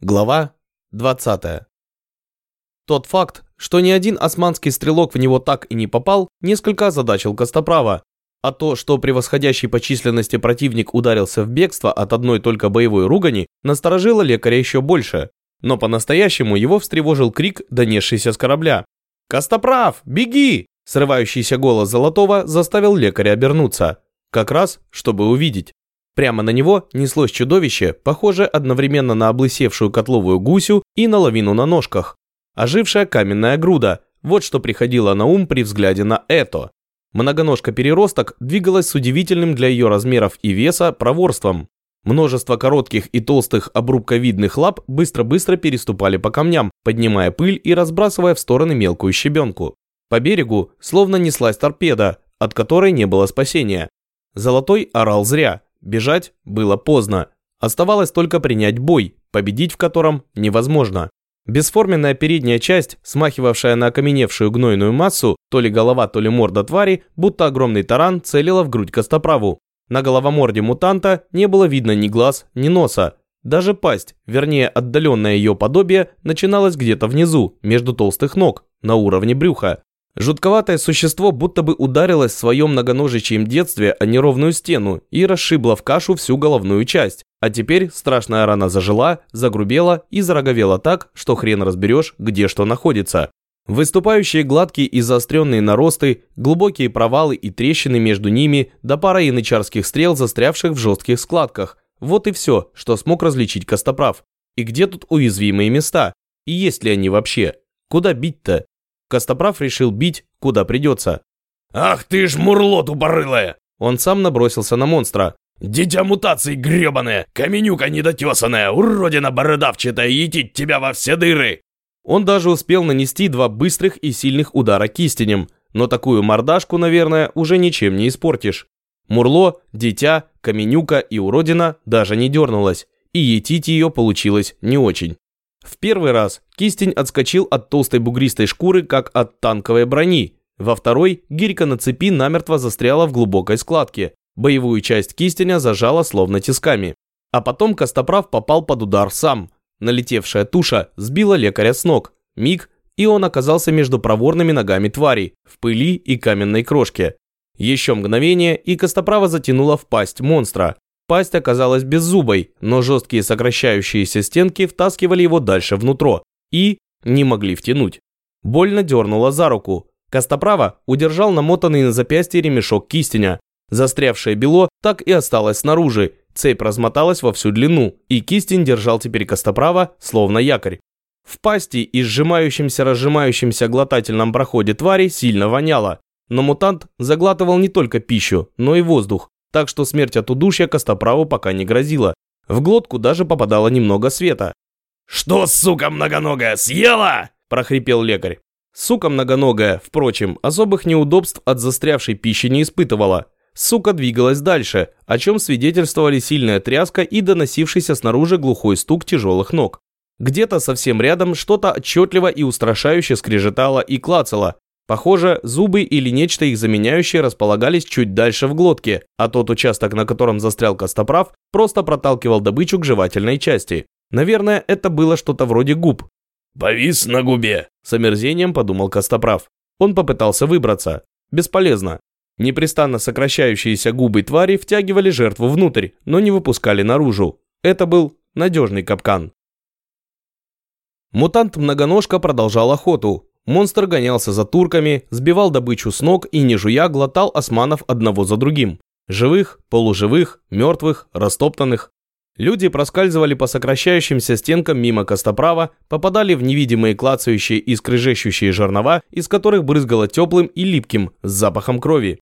Глава 20. Тот факт, что ни один османский стрелок в него так и не попал, несколько озадачил Костоправа. А то, что превосходящий по численности противник ударился в бегство от одной только боевой ругани, насторожило лекаря еще больше. Но по-настоящему его встревожил крик, донесшийся с корабля. «Костоправ, беги!» Срывающийся голос Золотого заставил лекаря обернуться. Как раз, чтобы увидеть. Прямо на него неслось чудовище, похожее одновременно на облысевшую котловую гусю и на лавину на ножках. Ожившая каменная груда – вот что приходило на ум при взгляде на это. Многоножка-переросток двигалась с удивительным для ее размеров и веса проворством. Множество коротких и толстых обрубковидных лап быстро-быстро переступали по камням, поднимая пыль и разбрасывая в стороны мелкую щебенку. По берегу словно неслась торпеда, от которой не было спасения. Золотой орал зря, Бежать было поздно. Оставалось только принять бой, победить в котором невозможно. Бесформенная передняя часть, смахивавшая на окаменевшую гнойную массу, то ли голова, то ли морда твари, будто огромный таран, целила в грудь костоправу. На головоморде мутанта не было видно ни глаз, ни носа. Даже пасть, вернее отдаленное ее подобие, начиналась где-то внизу, между толстых ног, на уровне брюха. Жутковатое существо будто бы ударилось в своем многоножичьем детстве о неровную стену и расшибло в кашу всю головную часть. А теперь страшная рана зажила, загрубела и зароговела так, что хрен разберешь, где что находится. Выступающие гладкие и заостренные наросты, глубокие провалы и трещины между ними, да пара янычарских стрел, застрявших в жестких складках. Вот и все, что смог различить Костоправ. И где тут уязвимые места? И есть ли они вообще? Куда бить-то? Костоправ решил бить, куда придется. «Ах ты ж мурло тупорылое!» Он сам набросился на монстра. «Дитя мутаций гребаное! Каменюка недотесанная! Уродина бородавчатая! Етить тебя во все дыры!» Он даже успел нанести два быстрых и сильных удара кистенем, но такую мордашку, наверное, уже ничем не испортишь. Мурло, дитя, каменюка и уродина даже не дернулась, и етить ее получилось не очень. В первый раз кистень отскочил от толстой бугристой шкуры, как от танковой брони. Во второй гирька на цепи намертво застряла в глубокой складке. Боевую часть кистеня зажала словно тисками. А потом Костоправ попал под удар сам. Налетевшая туша сбила лекаря с ног. Миг, и он оказался между проворными ногами твари, в пыли и каменной крошке. Еще мгновение, и Костоправа затянула в пасть монстра. Пасть оказалась беззубой, но жесткие сокращающиеся стенки втаскивали его дальше внутрь и не могли втянуть. Больно дернула за руку. Костоправа удержал намотанный на запястье ремешок кистеня. Застрявшее бело так и осталось снаружи, цепь размоталась во всю длину, и кистень держал теперь Костоправа, словно якорь. В пасти и сжимающемся-разжимающемся глотательном проходе твари сильно воняло, но мутант заглатывал не только пищу, но и воздух, так что смерть от удушья Костоправу пока не грозила. В глотку даже попадало немного света. «Что, сука многоногая, съела?» – прохрипел лекарь. Сука многоногая, впрочем, особых неудобств от застрявшей пищи не испытывала. Сука двигалась дальше, о чем свидетельствовали сильная тряска и доносившийся снаружи глухой стук тяжелых ног. Где-то совсем рядом что-то отчетливо и устрашающе скрежетало и клацало, Похоже, зубы или нечто их заменяющее располагались чуть дальше в глотке, а тот участок, на котором застрял костоправ, просто проталкивал добычу к жевательной части. Наверное, это было что-то вроде губ. «Повис на губе», – с омерзением подумал костоправ. Он попытался выбраться. Бесполезно. Непрестанно сокращающиеся губы твари втягивали жертву внутрь, но не выпускали наружу. Это был надежный капкан. Мутант-многоножка продолжал охоту, Монстр гонялся за турками, сбивал добычу с ног и, не жуя, глотал османов одного за другим. Живых, полуживых, мертвых, растоптанных. Люди проскальзывали по сокращающимся стенкам мимо костоправа, попадали в невидимые клацающие и скрежещущие жернова, из которых брызгало теплым и липким, с запахом крови.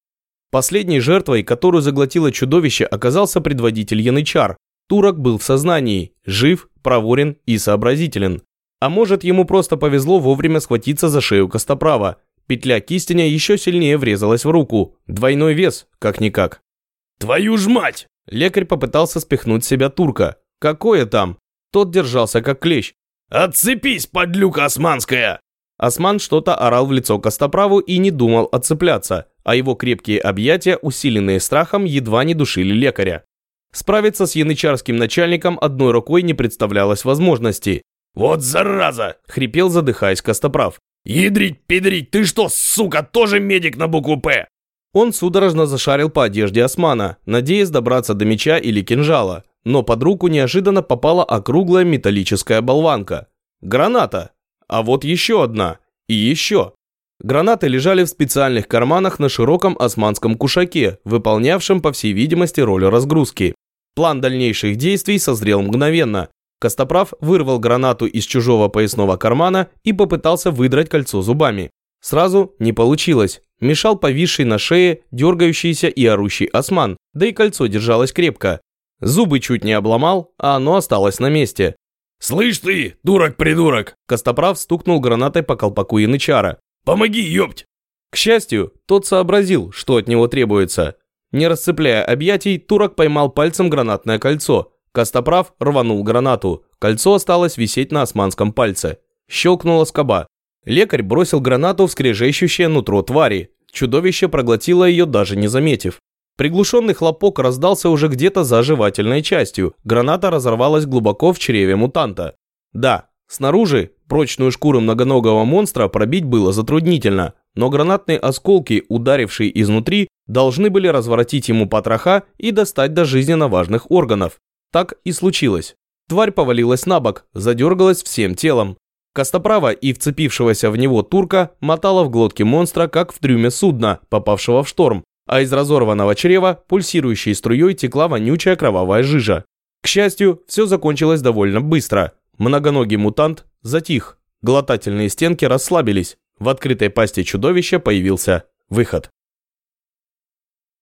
Последней жертвой, которую заглотило чудовище, оказался предводитель Янычар. Турок был в сознании, жив, проворен и сообразителен. А может, ему просто повезло вовремя схватиться за шею Костоправа. Петля кистеня еще сильнее врезалась в руку. Двойной вес, как-никак. «Твою ж мать!» Лекарь попытался спихнуть себя турка. «Какое там?» Тот держался как клещ. «Отцепись, подлюка османская!» Осман что-то орал в лицо Костоправу и не думал отцепляться, а его крепкие объятия, усиленные страхом, едва не душили лекаря. Справиться с янычарским начальником одной рукой не представлялось возможности. «Вот зараза!» — хрипел, задыхаясь Костоправ. «Ядрить, педрить, ты что, сука, тоже медик на букву «П»?» Он судорожно зашарил по одежде османа, надеясь добраться до меча или кинжала, но под руку неожиданно попала округлая металлическая болванка. Граната! А вот еще одна. И еще. Гранаты лежали в специальных карманах на широком османском кушаке, выполнявшем, по всей видимости, роль разгрузки. План дальнейших действий созрел мгновенно. Костоправ вырвал гранату из чужого поясного кармана и попытался выдрать кольцо зубами. Сразу не получилось. Мешал повисший на шее, дергающийся и орущий осман, да и кольцо держалось крепко. Зубы чуть не обломал, а оно осталось на месте. «Слышь ты, дурак-придурок!» Костоправ стукнул гранатой по колпаку янычара. «Помоги, ёпть!» К счастью, тот сообразил, что от него требуется. Не расцепляя объятий, турок поймал пальцем гранатное кольцо. Костоправ рванул гранату. Кольцо осталось висеть на османском пальце. Щелкнула скоба. Лекарь бросил гранату в скрежещущее нутро твари. Чудовище проглотило ее, даже не заметив. Приглушенный хлопок раздался уже где-то за жевательной частью. Граната разорвалась глубоко в чреве мутанта. Да, снаружи прочную шкуру многоногого монстра пробить было затруднительно, но гранатные осколки, ударившие изнутри, должны были разворотить ему потроха и достать до жизненно важных органов. Так и случилось. Тварь повалилась на бок, задергалась всем телом. Костоправа и вцепившегося в него турка мотала в глотке монстра, как в трюме судна, попавшего в шторм, а из разорванного чрева пульсирующей струей текла вонючая кровавая жижа. К счастью, все закончилось довольно быстро. Многоногий мутант затих, глотательные стенки расслабились, в открытой пасти чудовища появился выход.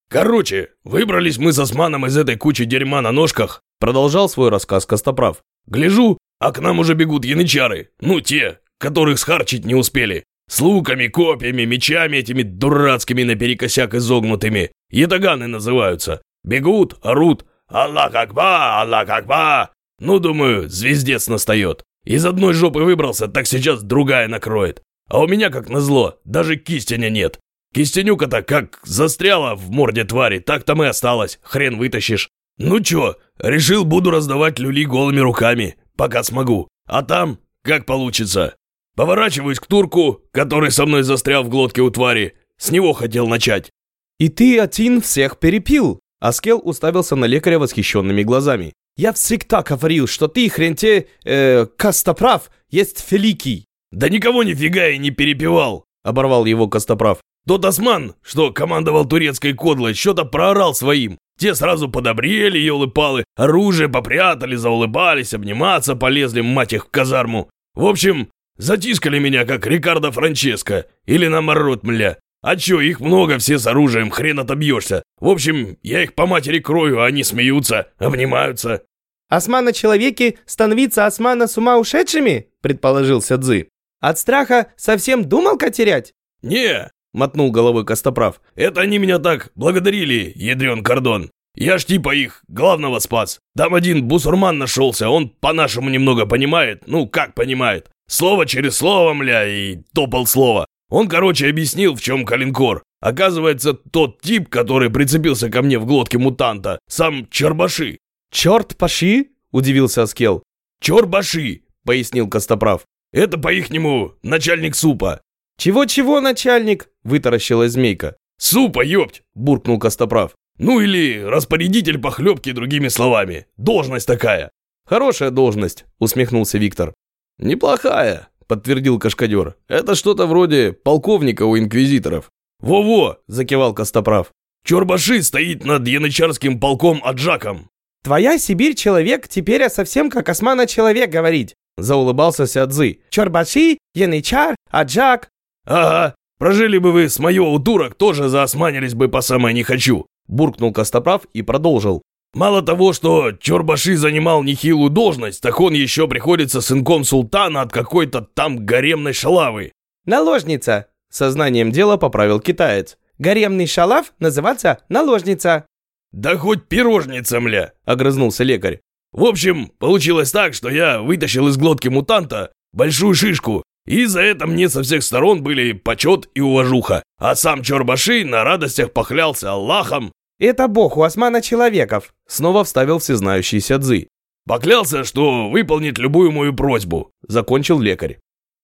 «Короче, выбрались мы с Османом из этой кучи дерьма на ножках», продолжал свой рассказ Костоправ. «Гляжу, а к нам уже бегут янычары, ну те, которых схарчить не успели. С луками, копьями, мечами этими дурацкими наперекосяк изогнутыми. Ятаганы называются. Бегут, орут. Аллах Акба, Аллах Акба. Ну, думаю, звездец настает. Из одной жопы выбрался, так сейчас другая накроет. А у меня, как назло, даже кистеня нет. Кистенюка-то как застряла в морде твари, так там и осталась, хрен вытащишь. Ну чё, решил буду раздавать люли голыми руками, пока смогу. А там, как получится. Поворачиваюсь к турку, который со мной застрял в глотке у твари. С него хотел начать. «И ты, Атин, всех перепил?» Аскел уставился на лекаря восхищенными глазами. «Я всегда говорил, что ты, хрен те, э, Костоправ, есть великий!» «Да никого нифига и не перепевал!» — оборвал его Костоправ. «Тот осман, что командовал турецкой кодлой, что-то проорал своим. Те сразу подобрели, елы-палы, оружие попрятали, заулыбались, обниматься полезли, мать их, в казарму. В общем, Затискали меня, как Рикардо Франческо. Или наоборот, мля. А чё, их много, все с оружием, хрен отобьешься. В общем, я их по матери крою, а они смеются, обнимаются. «Османа человеки становиться османа с ума ушедшими?» – предположился Цзы. «От страха совсем думал-ка терять?» «Не», – мотнул головой Костоправ. «Это они меня так благодарили, ядрен кордон. Я ж типа их главного спас. Там один бусурман нашелся, он по-нашему немного понимает. Ну, как понимает. Слово через слово, мля, и топал слово. Он, короче, объяснил, в чем калинкор. Оказывается, тот тип, который прицепился ко мне в глотке мутанта, сам Чорбаши. «Черт паши?» – удивился Аскел. «Чорбаши», – пояснил Костоправ. «Это по-ихнему начальник супа». «Чего-чего начальник?» – вытаращилась змейка. «Супа, ёпть!» – буркнул Костоправ. «Ну или распорядитель похлебки, другими словами. Должность такая». «Хорошая должность», – усмехнулся Виктор. «Неплохая», — подтвердил Кашкадер. «Это что-то вроде полковника у инквизиторов». «Во-во!» — закивал Костоправ. «Чорбаши стоит над янычарским полком Аджаком». «Твоя Сибирь человек, теперь я совсем как османа человек говорить», — заулыбался Сядзы. «Чорбаши, янычар, Аджак». «Ага, прожили бы вы с моего у турок, тоже заосманились бы по самой не хочу», — буркнул Костоправ и продолжил. Мало того, что Чорбаши занимал нехилую должность, так он еще приходится сынком султана от какой-то там гаремной шалавы. «Наложница», — сознанием дела поправил китаец. «Гаремный шалав называется наложница». «Да хоть пирожница, мля», — огрызнулся лекарь. «В общем, получилось так, что я вытащил из глотки мутанта большую шишку, и за это мне со всех сторон были почет и уважуха. А сам Чорбаши на радостях похлялся Аллахом Это бог у османа человеков. Снова вставил всезнающийся Цзы. Поклялся, что выполнит любую мою просьбу. Закончил лекарь.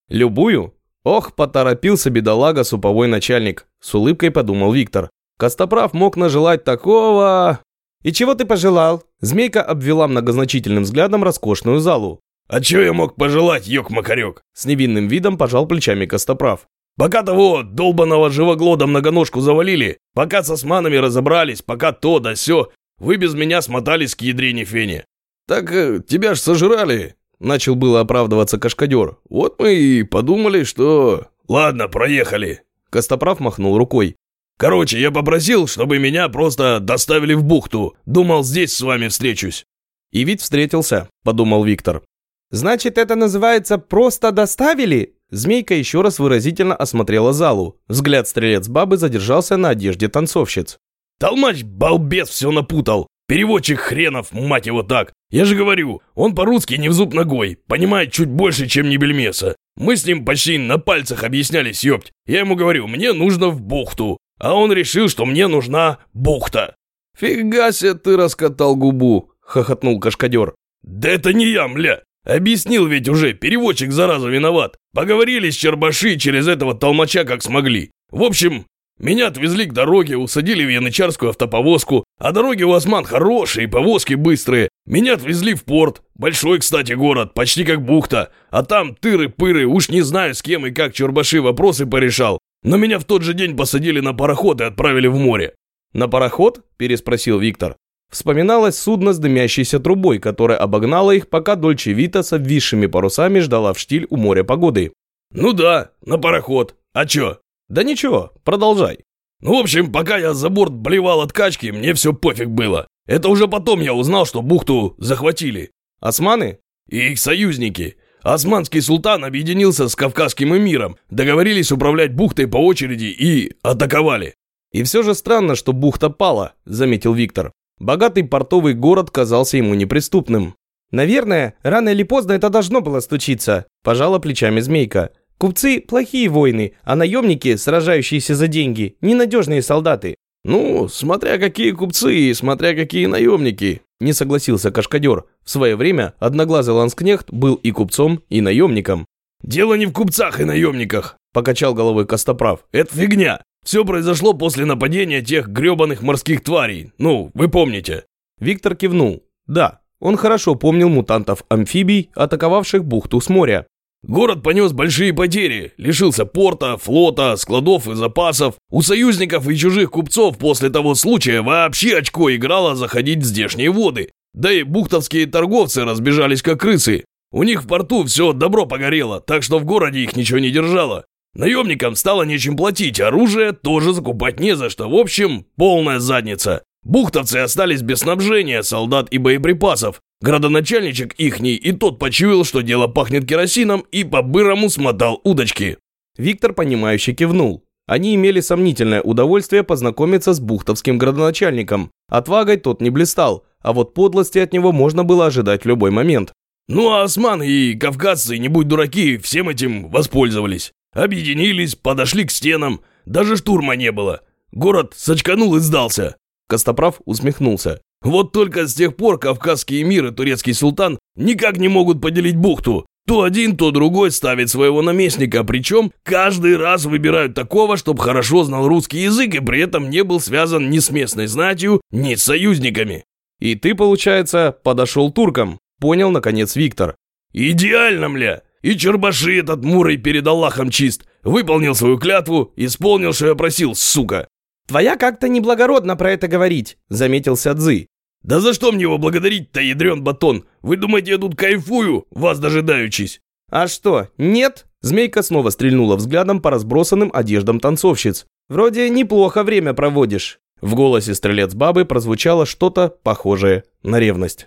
Любую? Ох, поторопился бедолага суповой начальник. С улыбкой подумал Виктор. Костоправ мог нажелать такого... И чего ты пожелал? Змейка обвела многозначительным взглядом роскошную залу. А чё я мог пожелать, ёк-макарёк? С невинным видом пожал плечами Костоправ. Пока того долбаного живоглода многоножку завалили, пока с османами разобрались, пока то да сё, вы без меня смотались к ядрине фене. Так э, тебя ж сожрали, начал было оправдываться Кашкадер. Вот мы и подумали, что... Ладно, проехали. Костоправ махнул рукой. Короче, я попросил, чтобы меня просто доставили в бухту. Думал, здесь с вами встречусь. И ведь встретился, подумал Виктор. Значит, это называется «просто доставили»? Змейка еще раз выразительно осмотрела залу. Взгляд стрелец бабы задержался на одежде танцовщиц. «Толмач, балбес, все напутал! Переводчик хренов, мать его так! Я же говорю, он по-русски не в зуб ногой, понимает чуть больше, чем не бельмеса. Мы с ним почти на пальцах объяснялись, ёпть. Я ему говорю, мне нужно в бухту, а он решил, что мне нужна бухта». «Фига себе ты раскатал губу!» — хохотнул Кашкадер. «Да это не я, мля! Объяснил ведь уже, переводчик зараза виноват. Поговорили с Чербаши через этого толмача как смогли. В общем, меня отвезли к дороге, усадили в янычарскую автоповозку, а дороги у осман хорошие, повозки быстрые. Меня отвезли в порт, большой, кстати, город, почти как бухта. А там тыры-пыры, уж не знаю, с кем и как Чербаши вопросы порешал. Но меня в тот же день посадили на пароход и отправили в море. «На пароход?» – переспросил Виктор. Вспоминалось судно с дымящейся трубой, которое обогнало их, пока Дольче Вита с обвисшими парусами ждала в штиль у моря погоды. «Ну да, на пароход. А чё?» «Да ничего, продолжай». «Ну, в общем, пока я за борт блевал от качки, мне все пофиг было. Это уже потом я узнал, что бухту захватили». «Османы?» «И их союзники. Османский султан объединился с Кавказским эмиром, договорились управлять бухтой по очереди и атаковали». «И все же странно, что бухта пала», – заметил Виктор. Богатый портовый город казался ему неприступным. «Наверное, рано или поздно это должно было случиться», – пожала плечами Змейка. «Купцы – плохие воины, а наемники, сражающиеся за деньги, ненадежные солдаты». «Ну, смотря какие купцы и смотря какие наемники», – не согласился Кашкадер. В свое время одноглазый ланскнехт был и купцом, и наемником. «Дело не в купцах и наемниках», – покачал головой Костоправ. «Это фигня. Все произошло после нападения тех гребаных морских тварей. Ну, вы помните». Виктор кивнул. Да, он хорошо помнил мутантов-амфибий, атаковавших бухту с моря. Город понес большие потери, лишился порта, флота, складов и запасов. У союзников и чужих купцов после того случая вообще очко играло заходить в здешние воды. Да и бухтовские торговцы разбежались как крысы. У них в порту все добро погорело, так что в городе их ничего не держало. Наемникам стало нечем платить, оружие тоже закупать не за что. В общем, полная задница. Бухтовцы остались без снабжения, солдат и боеприпасов. Градоначальничек ихний и тот почуял, что дело пахнет керосином и по-бырому смотал удочки. Виктор, понимающе кивнул. Они имели сомнительное удовольствие познакомиться с бухтовским градоначальником. Отвагой тот не блистал, а вот подлости от него можно было ожидать в любой момент. Ну а османы и кавказцы, не будь дураки, всем этим воспользовались. Объединились, подошли к стенам. Даже штурма не было. Город сочканул и сдался. Костоправ усмехнулся. Вот только с тех пор Кавказский эмир и турецкий султан никак не могут поделить бухту. То один, то другой ставит своего наместника, причем каждый раз выбирают такого, чтобы хорошо знал русский язык и при этом не был связан ни с местной знатью, ни с союзниками. И ты, получается, подошел туркам, понял наконец Виктор. Идеально, мля! И Чербаши этот мурой перед Аллахом чист. Выполнил свою клятву, исполнил, что я просил, сука. Твоя как-то неблагородно про это говорить, заметил Сядзы. Да за что мне его благодарить-то, ядрен батон? Вы думаете, я тут кайфую, вас дожидаючись? А что, нет? Змейка снова стрельнула взглядом по разбросанным одеждам танцовщиц. Вроде неплохо время проводишь. В голосе стрелец бабы прозвучало что-то похожее на ревность.